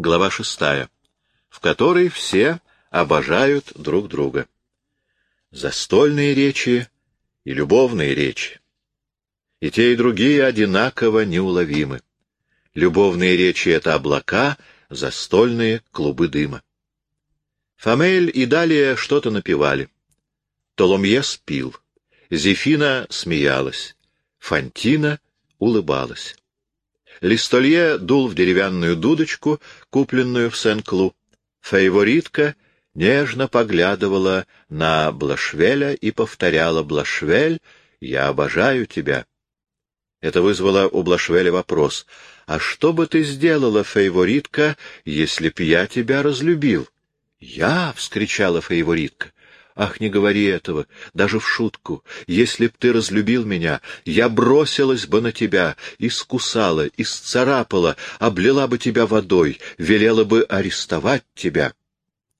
Глава шестая, в которой все обожают друг друга. Застольные речи и любовные речи. И те, и другие одинаково неуловимы. Любовные речи — это облака, застольные — клубы дыма. Фамель и далее что-то напевали. Толомье спил. Зефина смеялась. Фантина улыбалась. Листолье дул в деревянную дудочку, купленную в Сен-Клу. Фаворитка нежно поглядывала на Блашвеля и повторяла «Блашвель, я обожаю тебя». Это вызвало у Блашвеля вопрос. «А что бы ты сделала, фаворитка, если б я тебя разлюбил?» «Я!» — вскричала фаворитка. Ах, не говори этого, даже в шутку. Если б ты разлюбил меня, я бросилась бы на тебя, искусала, исцарапала, облила бы тебя водой, велела бы арестовать тебя.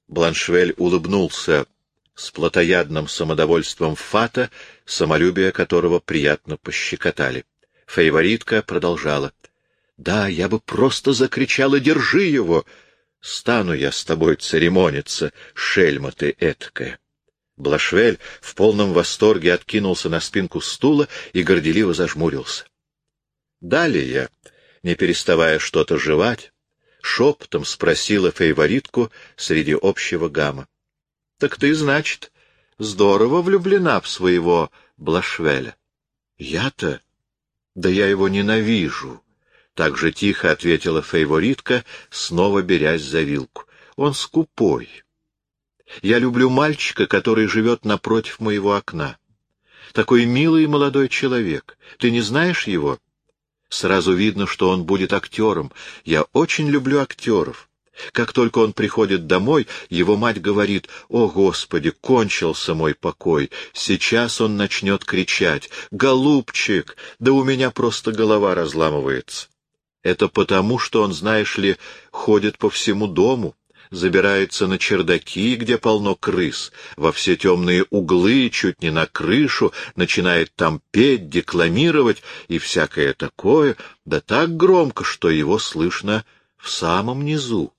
Бланшвель улыбнулся с плотоядным самодовольством Фата, самолюбие которого приятно пощекотали. Фаворитка продолжала. — Да, я бы просто закричала «Держи его!» Стану я с тобой церемониться, шельма ты эткая. Блашвель в полном восторге откинулся на спинку стула и горделиво зажмурился. Далее, не переставая что-то жевать, шепотом спросила фейворитку среди общего гамма. — Так ты, значит, здорово влюблена в своего Блашвеля? — Я-то? Да я его ненавижу. Так же тихо ответила фейворитка, снова берясь за вилку. — Он скупой. Я люблю мальчика, который живет напротив моего окна. Такой милый молодой человек. Ты не знаешь его? Сразу видно, что он будет актером. Я очень люблю актеров. Как только он приходит домой, его мать говорит, «О, Господи, кончился мой покой! Сейчас он начнет кричать, «Голубчик, да у меня просто голова разламывается!» Это потому, что он, знаешь ли, ходит по всему дому, забирается на чердаки, где полно крыс, во все темные углы, чуть не на крышу, начинает там петь, декламировать и всякое такое, да так громко, что его слышно в самом низу.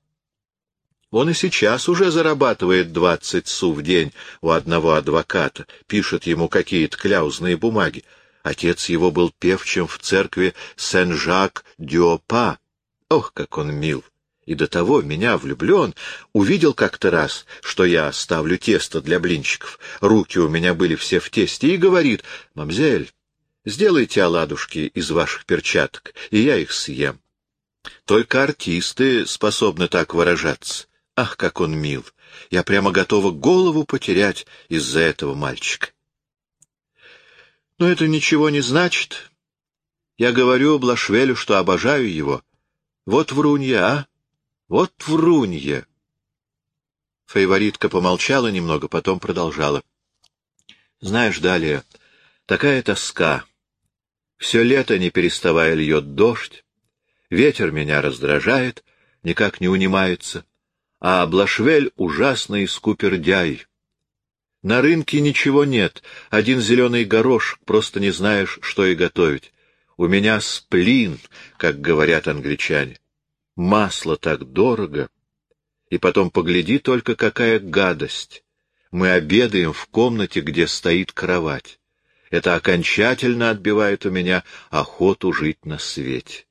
Он и сейчас уже зарабатывает двадцать су в день у одного адвоката, пишет ему какие-то кляузные бумаги. Отец его был певчим в церкви Сен-Жак-Дюопа. Ох, как он мил! И до того меня влюблен, увидел как-то раз, что я ставлю тесто для блинчиков, руки у меня были все в тесте, и говорит, «Мамзель, сделайте оладушки из ваших перчаток, и я их съем». Только артисты способны так выражаться. Ах, как он мил! Я прямо готова голову потерять из-за этого мальчика. Но это ничего не значит. Я говорю Блашвелю, что обожаю его. Вот врунья, а? Вот врунья! Фаворитка помолчала немного, потом продолжала. Знаешь, далее, такая тоска. Все лето, не переставая, льет дождь. Ветер меня раздражает, никак не унимается. А Блашвель ужасный скупердяй. На рынке ничего нет, один зеленый горошек, просто не знаешь, что и готовить. У меня сплин, как говорят англичане масло так дорого. И потом погляди только, какая гадость. Мы обедаем в комнате, где стоит кровать. Это окончательно отбивает у меня охоту жить на свете.